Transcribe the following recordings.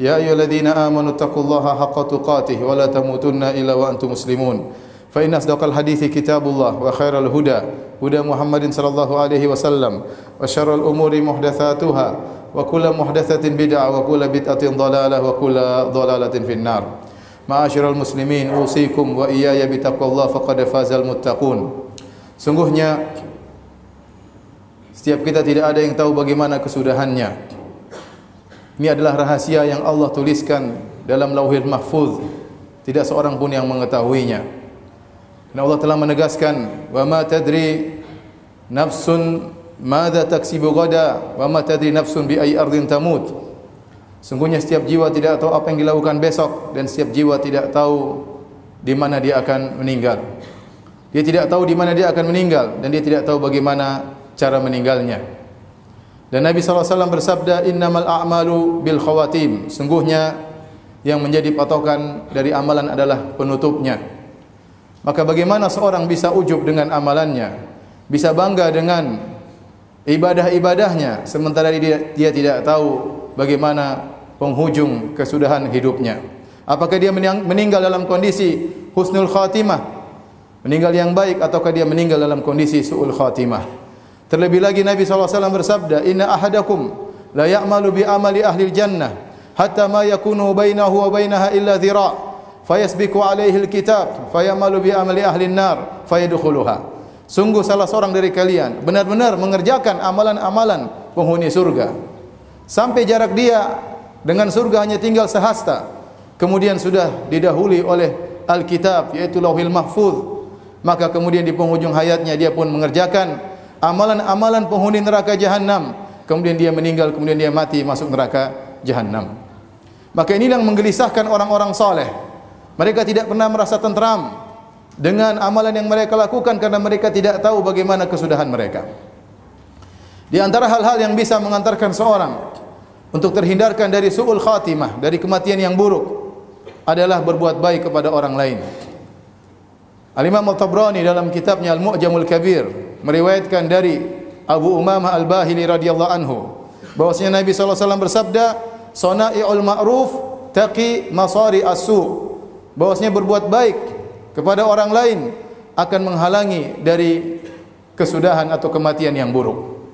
يا أيها الذين آمنوا اتقوا الله حق تقاته ولا تموتن إلا وأنتم مسلمون. فإن أصدق الحديث كتاب الله وخير الهدى هدى محمد صلى الله عليه وسلم وشر الأمور محدثاتها وكل محدثة بدعة وكل بدعة ضلالة وكل ضلالة في النار. معاشر المسلمين أوصيكم وإياي بتقوى الله فقد فاز المتقون. Sungguhnya setiap kita tidak ada yang tahu bagaimana kesudahannya. Ini adalah rahasia yang Allah tuliskan dalam Lauhil Mahfuz. Tidak seorang pun yang mengetahuinya. Dan Allah telah menegaskan, "Wa ma tadri nafsun madza taksibu gada wa ma tadri nafsun bi ayyi ardin tamut." Sungguhnya setiap jiwa tidak tahu apa yang dilakukan besok dan setiap jiwa tidak tahu di mana dia akan meninggal. Dia tidak tahu di mana dia akan meninggal dan dia tidak tahu bagaimana cara meninggalnya. Dan Nabi SAW bersabda, Innamal a'malu bil khawatim. Sungguhnya yang menjadi patokan dari amalan adalah penutupnya. Maka bagaimana seorang bisa ujub dengan amalannya? Bisa bangga dengan ibadah-ibadahnya sementara dia, dia tidak tahu bagaimana penghujung kesudahan hidupnya. Apakah dia meninggal dalam kondisi husnul khatimah meninggal yang baik ataukah dia meninggal dalam kondisi suul khatimah. Terlebih lagi Nabi SAW bersabda, Inna ahadakum la ya'malu bi amali ahli jannah hatta ma yakunu bainahu wa bainaha illa dhira' fayasbiku alaihi alkitab fayamalu bi amali ahli nar fayadkhuluha. Sungguh salah seorang dari kalian benar-benar mengerjakan amalan-amalan penghuni surga. Sampai jarak dia dengan surga hanya tinggal sehasta. Kemudian sudah didahului oleh Alkitab yaitu Lauhil Mahfuz. Maka kemudian di penghujung hayatnya dia pun mengerjakan amalan-amalan penghuni neraka jahanam kemudian dia meninggal kemudian dia mati masuk neraka jahanam maka ini yang menggelisahkan orang-orang saleh mereka tidak pernah merasa tentram dengan amalan yang mereka lakukan karena mereka tidak tahu bagaimana kesudahan mereka. Di antara hal-hal yang bisa mengantarkan seorang untuk terhindarkan dari suul khatimah dari kematian yang buruk adalah berbuat baik kepada orang lain Al-Imam Al-Tabrani dalam kitabnya Al-Mu'jamul Kabir meriwayatkan dari Abu Umamah Al-Bahili radhiyallahu anhu bahwasanya Nabi sallallahu alaihi wasallam bersabda sana'iul ma'ruf taqi masari as-su bahwasanya berbuat baik kepada orang lain akan menghalangi dari kesudahan atau kematian yang buruk.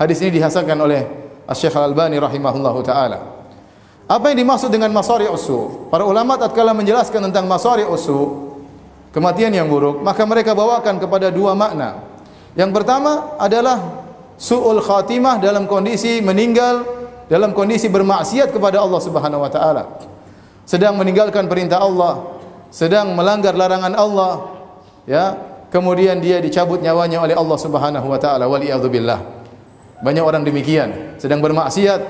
Hadis ini dihasankan oleh Asy-Syaikh Al-Albani rahimahullahu taala. Apa yang dimaksud dengan masari usu? Para ulama tatkala menjelaskan tentang masari usu, kematian yang buruk, maka mereka bawakan kepada dua makna. Yang pertama adalah su'ul khatimah dalam kondisi meninggal dalam kondisi bermaksiat kepada Allah Subhanahu wa taala. Sedang meninggalkan perintah Allah, sedang melanggar larangan Allah, ya. Kemudian dia dicabut nyawanya oleh Allah Subhanahu wa taala wal billah. Banyak orang demikian, sedang bermaksiat,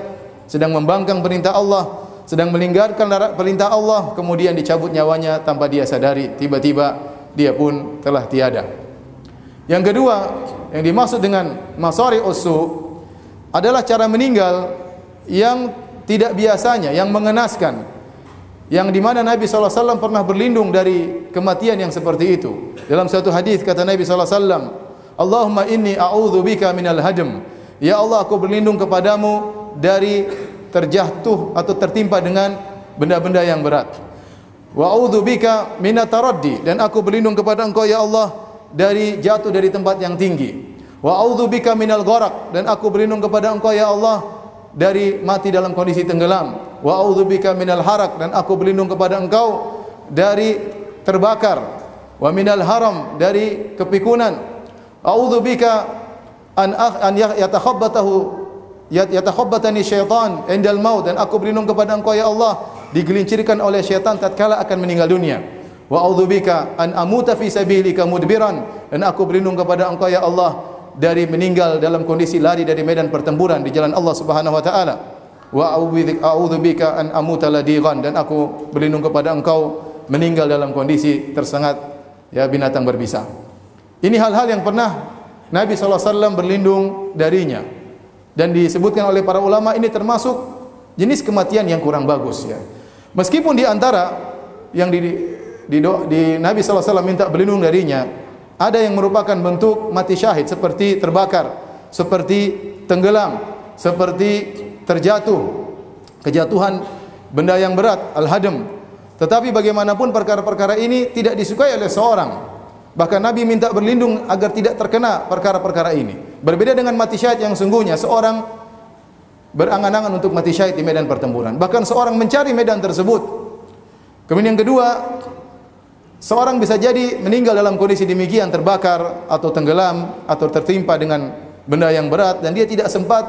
sedang membangkang perintah Allah, sedang meninggalkan perintah Allah kemudian dicabut nyawanya tanpa dia sadari tiba-tiba dia pun telah tiada. Yang kedua yang dimaksud dengan masari usu adalah cara meninggal yang tidak biasanya yang mengenaskan yang di mana Nabi wasallam pernah berlindung dari kematian yang seperti itu. Dalam satu hadis kata Nabi wasallam Allahumma inni a'udzubika minal hadm ya Allah aku berlindung kepadamu dari terjatuh atau tertimpa dengan benda-benda yang berat. Wa a'udzubika minataraddi dan aku berlindung kepada Engkau ya Allah dari jatuh dari tempat yang tinggi. Wa a'udzubika minal gharq dan aku berlindung kepada Engkau ya Allah dari mati dalam kondisi tenggelam. Wa a'udzubika minal harak dan aku berlindung kepada Engkau dari terbakar. Wa minal haram dari kepikunan. A'udzubika an an yatakhabbatahu yatakhabbatani syaitan indal maut dan aku berlindung kepada engkau ya Allah. Digelincirkan oleh syaitan tatkala akan meninggal dunia. Wa a'udzubika an amuta fi sabilika mudbiran. Dan aku berlindung kepada engkau ya Allah dari meninggal dalam kondisi lari dari medan pertempuran di jalan Allah Subhanahu wa taala. Wa a'udzu bika an amuta ladigan. Dan aku berlindung kepada engkau meninggal dalam kondisi tersengat ya binatang berbisa. Ini hal-hal yang pernah Nabi SAW berlindung darinya dan disebutkan oleh para ulama ini termasuk jenis kematian yang kurang bagus ya. Meskipun di antara yang di, di, di, di Nabi SAW minta berlindung darinya ada yang merupakan bentuk mati syahid seperti terbakar, seperti tenggelam, seperti terjatuh, kejatuhan benda yang berat, al-hadam. Tetapi bagaimanapun perkara-perkara ini tidak disukai oleh seorang. Bahkan Nabi minta berlindung agar tidak terkena perkara-perkara ini. Berbeda dengan mati syahid yang sungguhnya seorang berangan-angan untuk mati syahid di medan pertempuran. Bahkan seorang mencari medan tersebut. Kemudian yang kedua, seorang bisa jadi meninggal dalam kondisi demikian terbakar atau tenggelam atau tertimpa dengan benda yang berat dan dia tidak sempat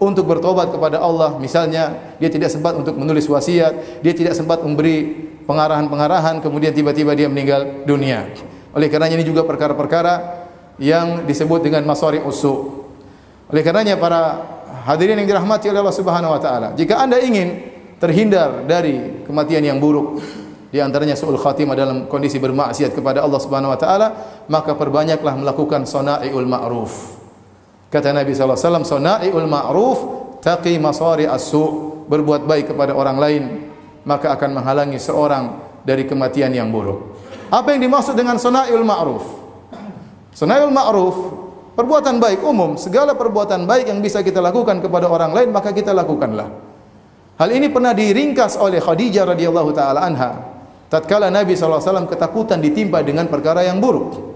untuk bertobat kepada Allah. Misalnya, dia tidak sempat untuk menulis wasiat, dia tidak sempat memberi pengarahan-pengarahan, kemudian tiba-tiba dia meninggal dunia. Oleh karenanya ini juga perkara-perkara yang disebut dengan masari usu. Oleh karenanya para hadirin yang dirahmati oleh Allah Subhanahu wa taala, jika Anda ingin terhindar dari kematian yang buruk, di antaranya suul khatimah dalam kondisi bermaksiat kepada Allah Subhanahu wa taala, maka perbanyaklah melakukan sana'iul ma'ruf. Kata Nabi sallallahu alaihi wasallam, sana'iul ma'ruf taqi masari as-su'. Berbuat baik kepada orang lain, maka akan menghalangi seorang dari kematian yang buruk. Apa yang dimaksud dengan sunaiul ma'ruf? Sunaiul ma'ruf perbuatan baik umum, segala perbuatan baik yang bisa kita lakukan kepada orang lain maka kita lakukanlah. Hal ini pernah diringkas oleh Khadijah radhiyallahu taala anha. Tatkala Nabi SAW ketakutan ditimpa dengan perkara yang buruk.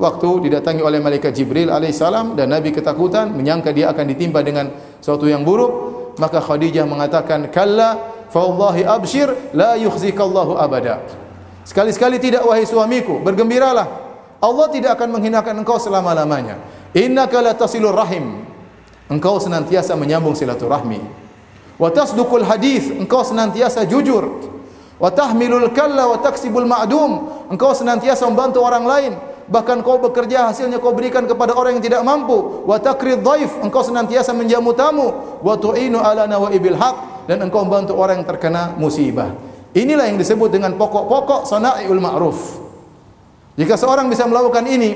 Waktu didatangi oleh malaikat Jibril alaihissalam dan Nabi ketakutan menyangka dia akan ditimpa dengan sesuatu yang buruk, maka Khadijah mengatakan, "Kalla fa wallahi abshir la yukhzikallahu abada." Sekali-sekali tidak wahai suamiku, bergembiralah. Allah tidak akan menghinakan engkau selama-lamanya. Innaka la tasilur rahim. Engkau senantiasa menyambung silaturahmi. Wa tasduqul hadis, engkau senantiasa jujur. Wa tahmilul kalla wa taksibul ma'dum, engkau senantiasa membantu orang lain. Bahkan kau bekerja hasilnya kau berikan kepada orang yang tidak mampu. Wa takrid dhaif, engkau senantiasa menjamu tamu. Wa tu'inu ala nawaibil haq dan engkau membantu orang yang terkena musibah. Inilah yang disebut dengan pokok-pokok sana'iul ma'ruf. Jika seorang bisa melakukan ini,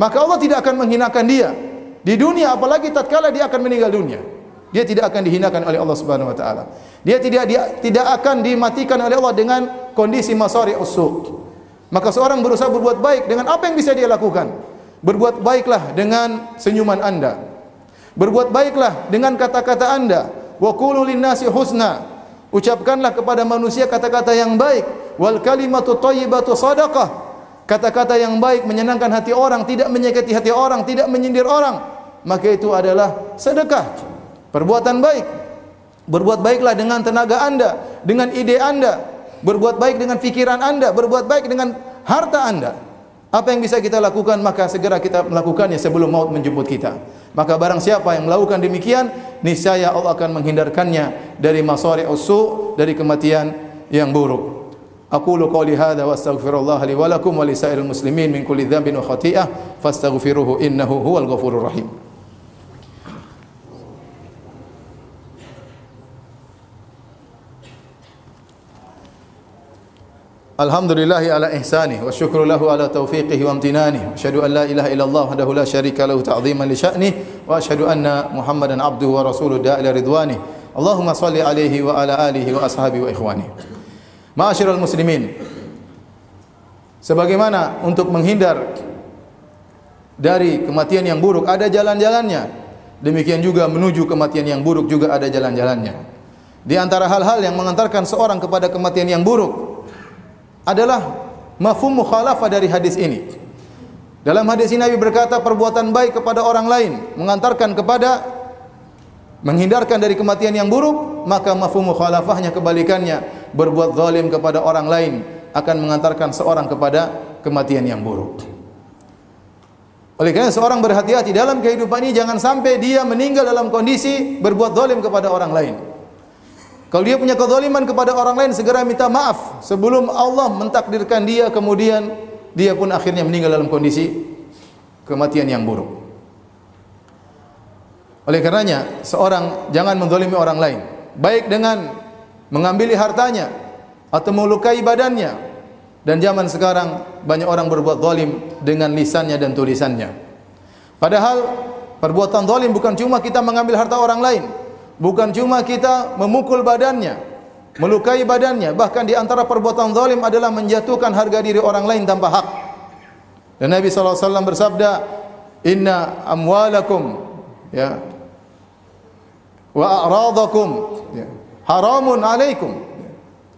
maka Allah tidak akan menghinakan dia di dunia apalagi tatkala dia akan meninggal dunia. Dia tidak akan dihinakan oleh Allah Subhanahu wa taala. Dia tidak dia tidak akan dimatikan oleh Allah dengan kondisi masari usuk. Maka seorang berusaha berbuat baik dengan apa yang bisa dia lakukan. Berbuat baiklah dengan senyuman Anda. Berbuat baiklah dengan kata-kata Anda. Wa qulu lin-nasi husna. Ucapkanlah kepada manusia kata-kata yang baik. Wal kalimatu thayyibatu sadaqah. Kata-kata yang baik menyenangkan hati orang, tidak menyakiti hati orang, tidak menyindir orang, maka itu adalah sedekah. Perbuatan baik. Berbuat baiklah dengan tenaga Anda, dengan ide Anda, berbuat baik dengan fikiran Anda, berbuat baik dengan harta Anda. Apa yang bisa kita lakukan maka segera kita melakukannya sebelum maut menjemput kita. Maka barang siapa yang melakukan demikian, niscaya Allah akan menghindarkannya dari masari usu, dari kematian yang buruk. أقول قولي هذا وأستغفر الله لي ولكم ولسائر المسلمين من كل ذنب وخطيئة فاستغفروه إنه هو الغفور الرحيم. الحمد لله على إحسانه والشكر له على توفيقه وامتنانه. أشهد أن لا إله إلا الله وحده لا شريك له تعظيما لشأنه وأشهد أن محمدا عبده ورسوله داء إلى رضوانه. اللهم صل عليه وعلى آله وأصحابه وإخوانه. Ma'asyiral muslimin. Sebagaimana untuk menghindar dari kematian yang buruk ada jalan-jalannya. Demikian juga menuju kematian yang buruk juga ada jalan-jalannya. Di antara hal-hal yang mengantarkan seorang kepada kematian yang buruk adalah mafhum mukhalafah dari hadis ini. Dalam hadis ini Nabi berkata perbuatan baik kepada orang lain mengantarkan kepada menghindarkan dari kematian yang buruk, maka mafhum mukhalafahnya kebalikannya, berbuat zalim kepada orang lain akan mengantarkan seorang kepada kematian yang buruk. Oleh kerana seorang berhati-hati dalam kehidupan ini jangan sampai dia meninggal dalam kondisi berbuat zalim kepada orang lain. Kalau dia punya kezaliman kepada orang lain segera minta maaf sebelum Allah mentakdirkan dia kemudian dia pun akhirnya meninggal dalam kondisi kematian yang buruk. Oleh karenanya, seorang jangan menzalimi orang lain, baik dengan mengambil hartanya atau melukai badannya. Dan zaman sekarang banyak orang berbuat zalim dengan lisannya dan tulisannya. Padahal perbuatan zalim bukan cuma kita mengambil harta orang lain, bukan cuma kita memukul badannya, melukai badannya, bahkan di antara perbuatan zalim adalah menjatuhkan harga diri orang lain tanpa hak. Dan Nabi sallallahu alaihi wasallam bersabda, "Inna amwalakum ya wa a'radakum ya, haramun alaikum."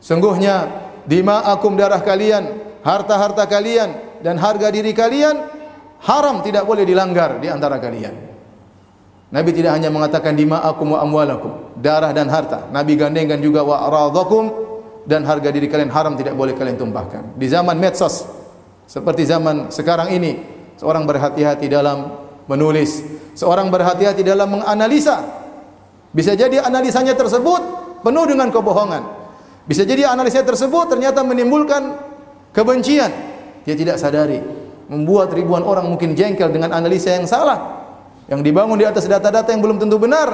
Sungguhnya dima'akum darah kalian, harta-harta kalian dan harga diri kalian haram tidak boleh dilanggar di antara kalian. Nabi tidak hanya mengatakan dima'akum wa amwalakum, darah dan harta. Nabi gandengkan juga wa aradakum dan harga diri kalian haram tidak boleh kalian tumpahkan. Di zaman medsos seperti zaman sekarang ini, seorang berhati-hati dalam menulis, seorang berhati-hati dalam menganalisa. Bisa jadi analisanya tersebut penuh dengan kebohongan. Bisa jadi analisanya tersebut ternyata menimbulkan kebencian. Dia tidak sadari, membuat ribuan orang mungkin jengkel dengan analisa yang salah yang dibangun di atas data-data yang belum tentu benar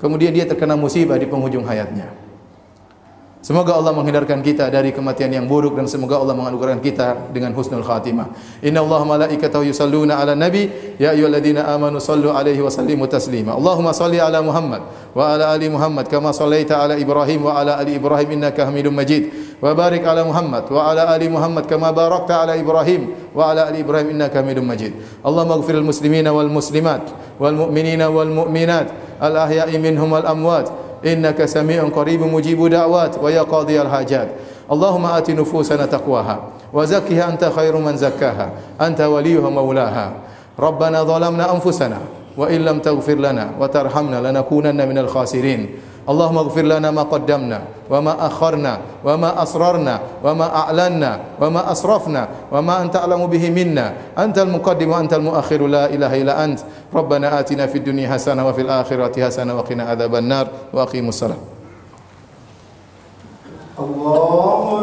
kemudian dia terkena musibah di penghujung hayatnya Semoga Allah menghindarkan kita dari kematian yang buruk dan semoga Allah menganugerahkan kita dengan husnul khatimah. Inna Allah malaikatahu yusalluna ala nabi ya ayyuhalladzina amanu sallu alaihi wa sallimu taslima. Allahumma salli ala Muhammad wa ala ali Muhammad kama sallaita ala Ibrahim wa ala ali Ibrahim innaka Hamidum Majid. Wa barik ala Muhammad wa ala ali Muhammad kama barakta ala Ibrahim wa ala ali Ibrahim innaka Hamidum Majid. Allahumma ighfir lil muslimina wal muslimat wal mu'minina wal mu'minat al ahya'i minhum wal amwat إنك سميع قريب مجيب دعوات ويا قاضي الحاجات. اللهم آت نفوسنا تقواها وزكها أنت خير من زكاها. أنت وليها مولاها ربنا ظلمنا أنفسنا وإن لم تغفر لنا وترحمنا لنكونن من الخاسرين. اللهم اغفر لنا ما قدمنا وما أخرنا وما أسررنا وما أعلنا وما أسرفنا وما أنت أعلم به منا. أنت المقدم وأنت المؤخر. لا إله إلا أنت. ربنا آتنا في الدنيا حسنة وفي الآخرة حسنة وقنا عذاب النار. وأقيموا الصلاة. الله